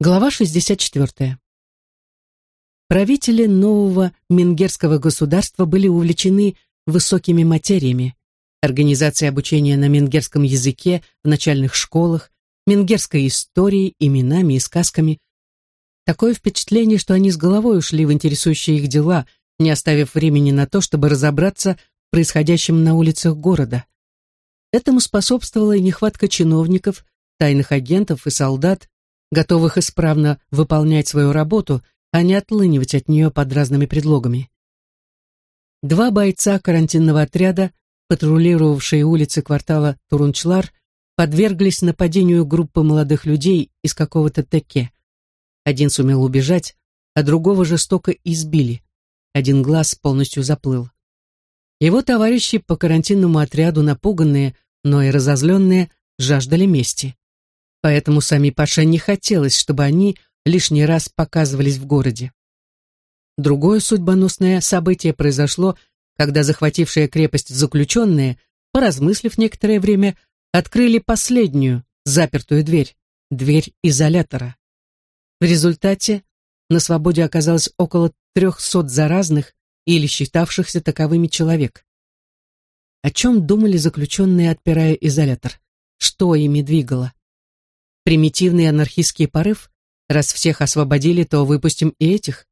Глава 64. Правители нового менгерского государства были увлечены высокими материями, организацией обучения на менгерском языке в начальных школах, менгерской историей, именами и сказками. Такое впечатление, что они с головой ушли в интересующие их дела, не оставив времени на то, чтобы разобраться в происходящем на улицах города. Этому способствовала и нехватка чиновников, тайных агентов и солдат, готовых исправно выполнять свою работу, а не отлынивать от нее под разными предлогами. Два бойца карантинного отряда, патрулировавшие улицы квартала Турунчлар, подверглись нападению группы молодых людей из какого-то теке. Один сумел убежать, а другого жестоко избили. Один глаз полностью заплыл. Его товарищи по карантинному отряду, напуганные, но и разозленные, жаждали мести поэтому сами Паша не хотелось, чтобы они лишний раз показывались в городе. Другое судьбоносное событие произошло, когда захватившие крепость заключенные, поразмыслив некоторое время, открыли последнюю, запертую дверь, дверь изолятора. В результате на свободе оказалось около трехсот заразных или считавшихся таковыми человек. О чем думали заключенные, отпирая изолятор? Что ими двигало? Примитивный анархистский порыв, раз всех освободили, то выпустим и этих?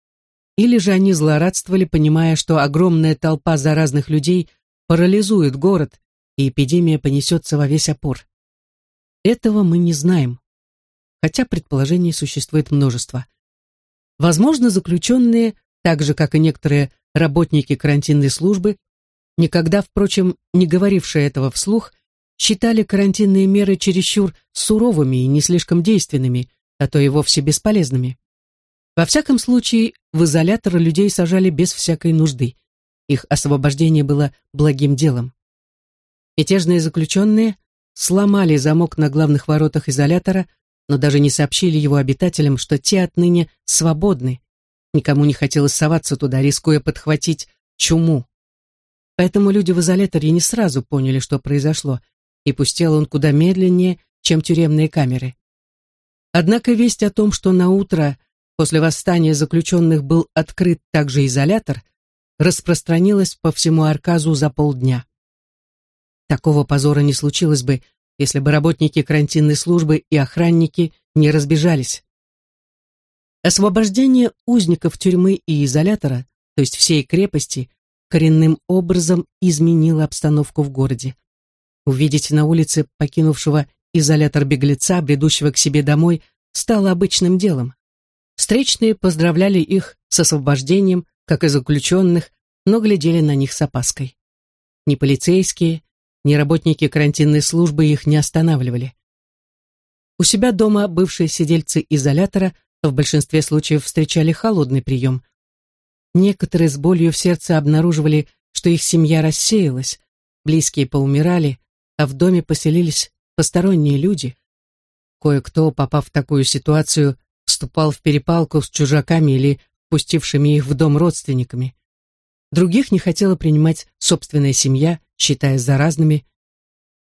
Или же они злорадствовали, понимая, что огромная толпа заразных людей парализует город, и эпидемия понесется во весь опор? Этого мы не знаем, хотя предположений существует множество. Возможно, заключенные, так же, как и некоторые работники карантинной службы, никогда, впрочем, не говорившие этого вслух, считали карантинные меры чересчур суровыми и не слишком действенными, а то и вовсе бесполезными. Во всяком случае, в изолятор людей сажали без всякой нужды. Их освобождение было благим делом. Мятежные заключенные сломали замок на главных воротах изолятора, но даже не сообщили его обитателям, что те отныне свободны. Никому не хотелось соваться туда, рискуя подхватить чуму. Поэтому люди в изоляторе не сразу поняли, что произошло, и пустел он куда медленнее, чем тюремные камеры. Однако весть о том, что на утро после восстания заключенных был открыт также изолятор, распространилась по всему Арказу за полдня. Такого позора не случилось бы, если бы работники карантинной службы и охранники не разбежались. Освобождение узников тюрьмы и изолятора, то есть всей крепости, коренным образом изменило обстановку в городе. Увидеть на улице покинувшего изолятор беглеца, бредущего к себе домой, стало обычным делом. Встречные поздравляли их с освобождением, как и заключенных, но глядели на них с опаской. Ни полицейские, ни работники карантинной службы их не останавливали. У себя дома бывшие сидельцы изолятора в большинстве случаев встречали холодный прием. Некоторые с болью в сердце обнаруживали, что их семья рассеялась, близкие поумирали, а в доме поселились посторонние люди. Кое-кто, попав в такую ситуацию, вступал в перепалку с чужаками или пустившими их в дом родственниками. Других не хотела принимать собственная семья, считая заразными.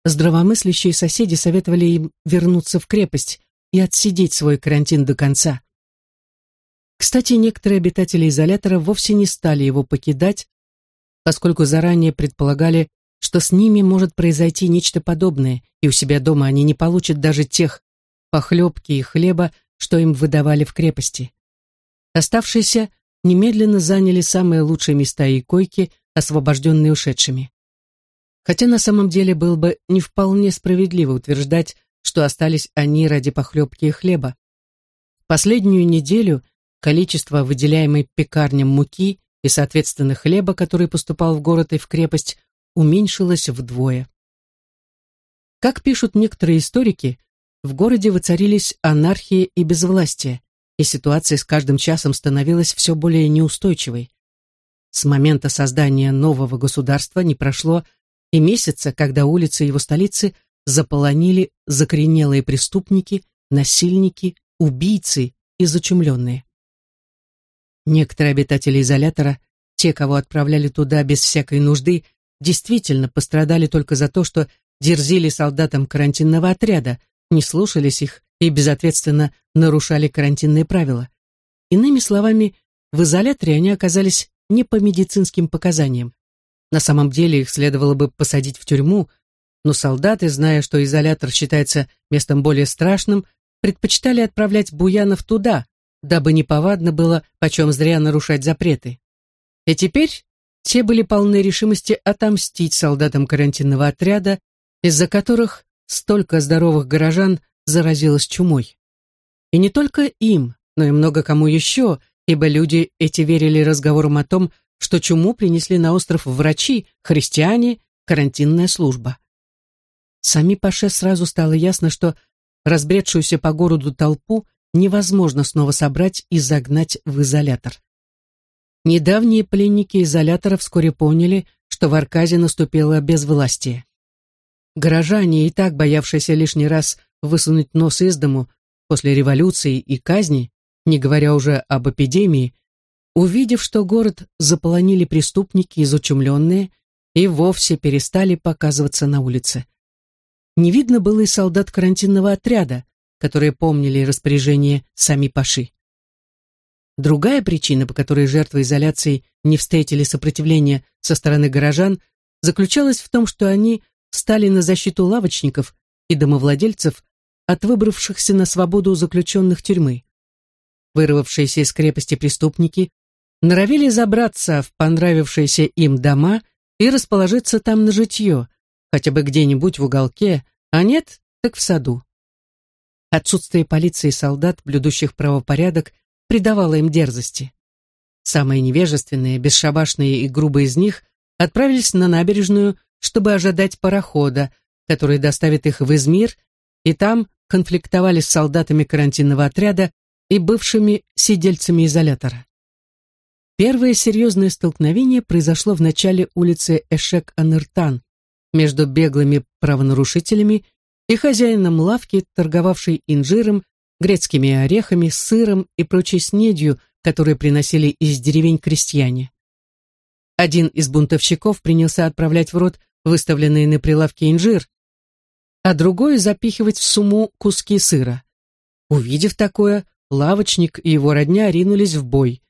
Здравомыслящие соседи советовали им вернуться в крепость и отсидеть свой карантин до конца. Кстати, некоторые обитатели изолятора вовсе не стали его покидать, поскольку заранее предполагали, что с ними может произойти нечто подобное, и у себя дома они не получат даже тех похлебки и хлеба, что им выдавали в крепости. Оставшиеся немедленно заняли самые лучшие места и койки, освобожденные ушедшими. Хотя на самом деле было бы не вполне справедливо утверждать, что остались они ради похлебки и хлеба. Последнюю неделю количество выделяемой пекарням муки и, соответственно, хлеба, который поступал в город и в крепость, уменьшилось вдвое. Как пишут некоторые историки, в городе воцарились анархия и безвластие, и ситуация с каждым часом становилась все более неустойчивой. С момента создания нового государства не прошло и месяца, когда улицы его столицы заполонили закоренелые преступники, насильники, убийцы и зачумленные. Некоторые обитатели изолятора, те, кого отправляли туда без всякой нужды, действительно пострадали только за то, что дерзили солдатам карантинного отряда, не слушались их и безответственно нарушали карантинные правила. Иными словами, в изоляторе они оказались не по медицинским показаниям. На самом деле их следовало бы посадить в тюрьму, но солдаты, зная, что изолятор считается местом более страшным, предпочитали отправлять буянов туда, дабы неповадно было почем зря нарушать запреты. И теперь те были полны решимости отомстить солдатам карантинного отряда, из-за которых столько здоровых горожан заразилось чумой. И не только им, но и много кому еще, ибо люди эти верили разговорам о том, что чуму принесли на остров врачи, христиане, карантинная служба. Сами Паше сразу стало ясно, что разбредшуюся по городу толпу невозможно снова собрать и загнать в изолятор. Недавние пленники изолятора вскоре поняли, что в Арказе наступило безвластие. Горожане, и так боявшиеся лишний раз высунуть нос из дому после революции и казни, не говоря уже об эпидемии, увидев, что город заполонили преступники изучумленные, и вовсе перестали показываться на улице. Не видно было и солдат карантинного отряда, которые помнили распоряжение сами Паши. Другая причина, по которой жертвы изоляции не встретили сопротивления со стороны горожан, заключалась в том, что они стали на защиту лавочников и домовладельцев от выбравшихся на свободу заключенных тюрьмы. Вырвавшиеся из крепости преступники норовили забраться в понравившиеся им дома и расположиться там на житье, хотя бы где-нибудь в уголке, а нет, так в саду. Отсутствие полиции и солдат, блюдущих правопорядок, придавало им дерзости. Самые невежественные, бесшабашные и грубые из них отправились на набережную, чтобы ожидать парохода, который доставит их в Измир, и там конфликтовали с солдатами карантинного отряда и бывшими сидельцами изолятора. Первое серьезное столкновение произошло в начале улицы Эшек-Аныртан между беглыми правонарушителями и хозяином лавки, торговавшей инжиром, грецкими орехами, сыром и прочей снедью, которые приносили из деревень крестьяне. Один из бунтовщиков принялся отправлять в рот выставленный на прилавке инжир, а другой запихивать в сумму куски сыра. Увидев такое, лавочник и его родня ринулись в бой.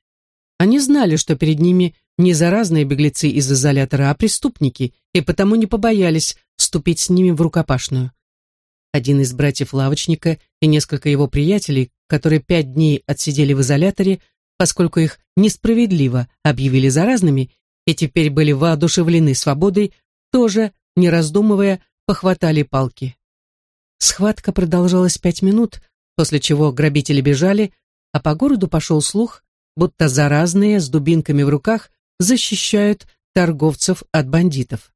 Они знали, что перед ними не заразные беглецы из изолятора, а преступники, и потому не побоялись вступить с ними в рукопашную. Один из братьев-лавочника и несколько его приятелей, которые пять дней отсидели в изоляторе, поскольку их несправедливо объявили заразными и теперь были воодушевлены свободой, тоже, не раздумывая, похватали палки. Схватка продолжалась пять минут, после чего грабители бежали, а по городу пошел слух, будто заразные с дубинками в руках защищают торговцев от бандитов.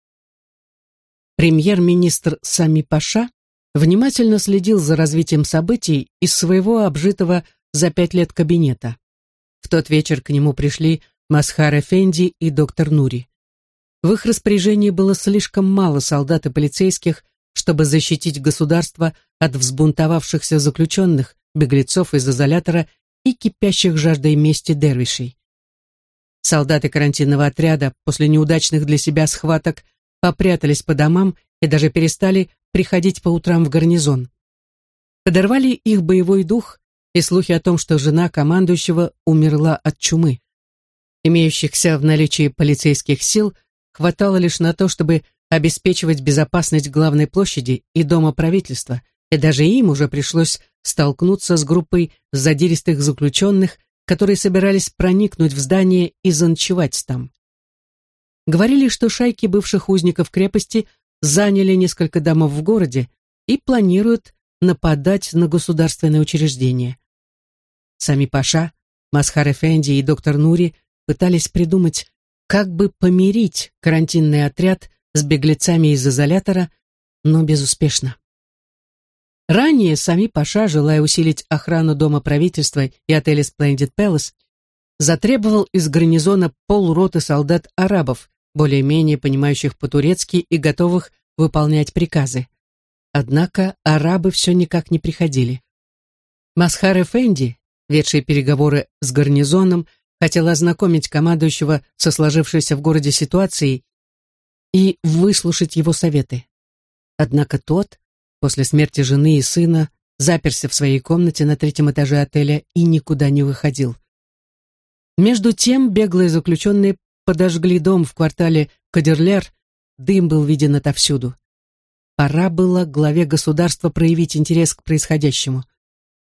Премьер-министр Сами Паша внимательно следил за развитием событий из своего обжитого за пять лет кабинета. В тот вечер к нему пришли Масхар Эфенди и доктор Нури. В их распоряжении было слишком мало солдат и полицейских, чтобы защитить государство от взбунтовавшихся заключенных, беглецов из изолятора и кипящих жаждой мести дервишей. Солдаты карантинного отряда после неудачных для себя схваток попрятались по домам и даже перестали приходить по утрам в гарнизон. Подорвали их боевой дух и слухи о том, что жена командующего умерла от чумы. Имеющихся в наличии полицейских сил хватало лишь на то, чтобы обеспечивать безопасность главной площади и дома правительства, и даже им уже пришлось столкнуться с группой задиристых заключенных, которые собирались проникнуть в здание и заночевать там. Говорили, что шайки бывших узников крепости заняли несколько домов в городе и планируют нападать на государственные учреждения. Сами Паша, Масхар Эфенди и доктор Нури пытались придумать, как бы помирить карантинный отряд с беглецами из изолятора, но безуспешно. Ранее сами Паша, желая усилить охрану Дома правительства и отеля Splendid Palace, затребовал из гарнизона полроты солдат-арабов, более-менее понимающих по-турецки и готовых выполнять приказы. Однако арабы все никак не приходили. Масхар Эфенди, ведший переговоры с гарнизоном, хотел ознакомить командующего со сложившейся в городе ситуацией и выслушать его советы. Однако тот, после смерти жены и сына, заперся в своей комнате на третьем этаже отеля и никуда не выходил. Между тем беглые заключенные подожгли дом в квартале Кадерлер, дым был виден отовсюду. Пора было главе государства проявить интерес к происходящему.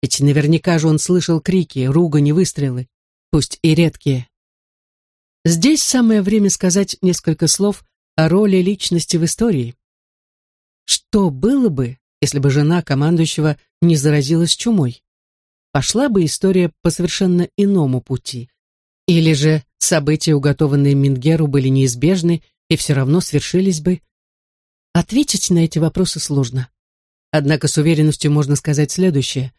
Ведь наверняка же он слышал крики, ругань и выстрелы, пусть и редкие. Здесь самое время сказать несколько слов о роли личности в истории. Что было бы, если бы жена командующего не заразилась чумой? Пошла бы история по совершенно иному пути. Или же события, уготованные Мингеру, были неизбежны и все равно свершились бы? Ответить на эти вопросы сложно. Однако с уверенностью можно сказать следующее.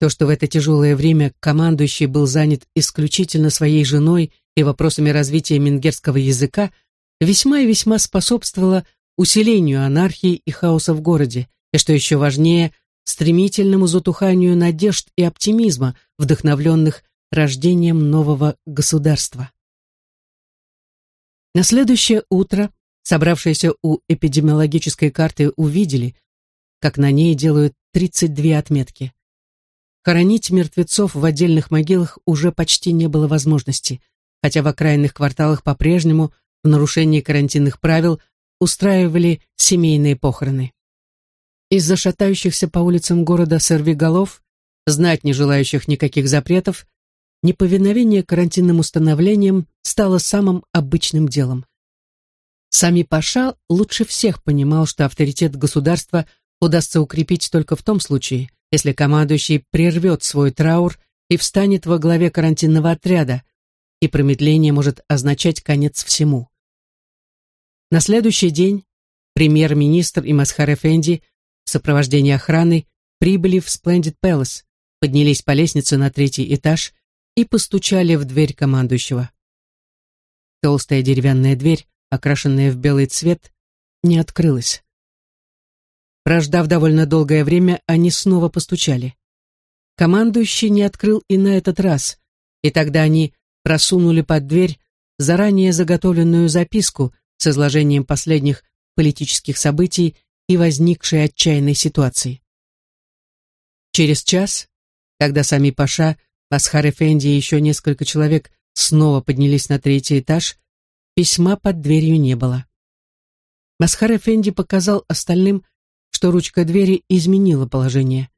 То, что в это тяжелое время командующий был занят исключительно своей женой и вопросами развития мингерского языка, весьма и весьма способствовало усилению анархии и хаоса в городе, и, что еще важнее, стремительному затуханию надежд и оптимизма, вдохновленных рождением нового государства. На следующее утро собравшиеся у эпидемиологической карты увидели, как на ней делают 32 отметки. Хоронить мертвецов в отдельных могилах уже почти не было возможности, хотя в окраинных кварталах по-прежнему, в нарушении карантинных правил, устраивали семейные похороны. Из-за шатающихся по улицам города сорвиголов, знать не желающих никаких запретов, неповиновение карантинным установлениям стало самым обычным делом. Сами Паша лучше всех понимал, что авторитет государства удастся укрепить только в том случае, если командующий прервет свой траур и встанет во главе карантинного отряда, и промедление может означать конец всему. На следующий день премьер-министр и Масхар Эфенди в сопровождении охраны прибыли в Splendid Palace, поднялись по лестнице на третий этаж и постучали в дверь командующего. Толстая деревянная дверь, окрашенная в белый цвет, не открылась. Прождав довольно долгое время, они снова постучали. Командующий не открыл и на этот раз, и тогда они просунули под дверь заранее заготовленную записку с изложением последних политических событий и возникшей отчаянной ситуации. Через час, когда сами Паша Асхар Эфенди и еще несколько человек снова поднялись на третий этаж. Письма под дверью не было. Масхар Эфенди показал остальным, что ручка двери изменила положение.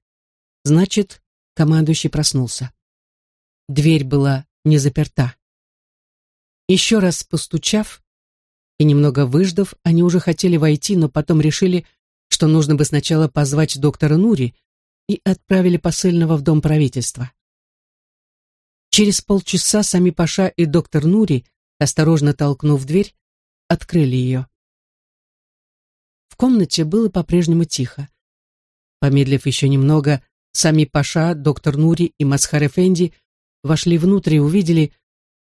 Значит, командующий проснулся. Дверь была не заперта. Еще раз постучав и немного выждав, они уже хотели войти, но потом решили, что нужно бы сначала позвать доктора Нури и отправили посыльного в дом правительства. Через полчаса сами Паша и доктор Нури, осторожно толкнув дверь, открыли ее. В комнате было по-прежнему тихо. Помедлив еще немного, сами Паша, доктор Нури и Масхар Эфенди вошли внутрь и увидели,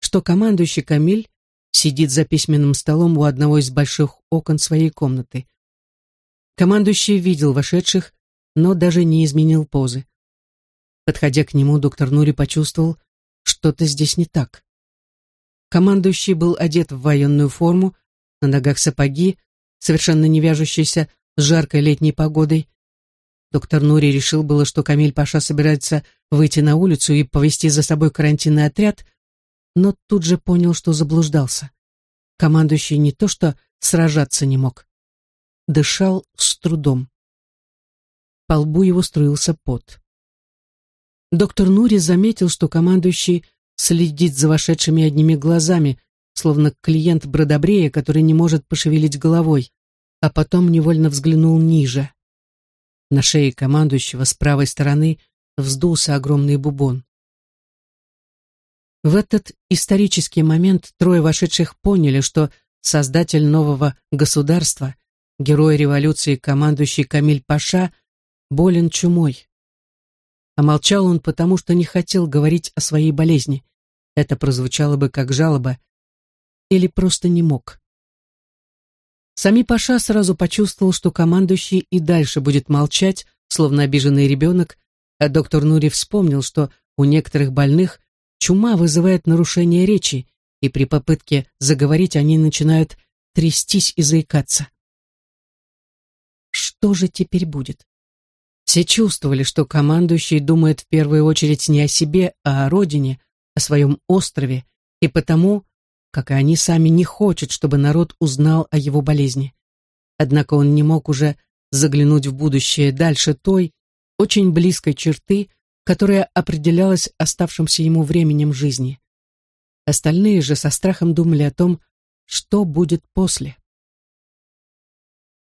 что командующий Камиль сидит за письменным столом у одного из больших окон своей комнаты. Командующий видел вошедших, но даже не изменил позы. Подходя к нему, доктор Нури почувствовал, что-то здесь не так. Командующий был одет в военную форму, на ногах сапоги, совершенно не вяжущиеся с жаркой летней погодой. Доктор Нури решил было, что Камиль Паша собирается выйти на улицу и повести за собой карантинный отряд, но тут же понял, что заблуждался. Командующий не то что сражаться не мог. Дышал с трудом. По лбу его струился пот. Доктор Нури заметил, что командующий следит за вошедшими одними глазами, словно клиент Бродобрея, который не может пошевелить головой, а потом невольно взглянул ниже. На шее командующего с правой стороны вздулся огромный бубон. В этот исторический момент трое вошедших поняли, что создатель нового государства, герой революции командующий Камиль Паша, болен чумой. А молчал он потому, что не хотел говорить о своей болезни. Это прозвучало бы как жалоба. Или просто не мог. Сами Паша сразу почувствовал, что командующий и дальше будет молчать, словно обиженный ребенок, а доктор Нури вспомнил, что у некоторых больных чума вызывает нарушение речи, и при попытке заговорить они начинают трястись и заикаться. Что же теперь будет? Все чувствовали, что командующий думает в первую очередь не о себе, а о родине, о своем острове, и потому, как и они сами, не хочет, чтобы народ узнал о его болезни. Однако он не мог уже заглянуть в будущее дальше той, очень близкой черты, которая определялась оставшимся ему временем жизни. Остальные же со страхом думали о том, что будет после.